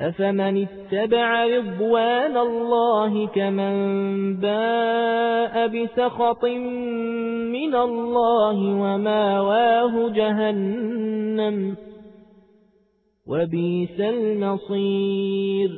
أفمن اتبع رضوان الله كمن باء بسخط من الله وماواه جهنم وبيس المصير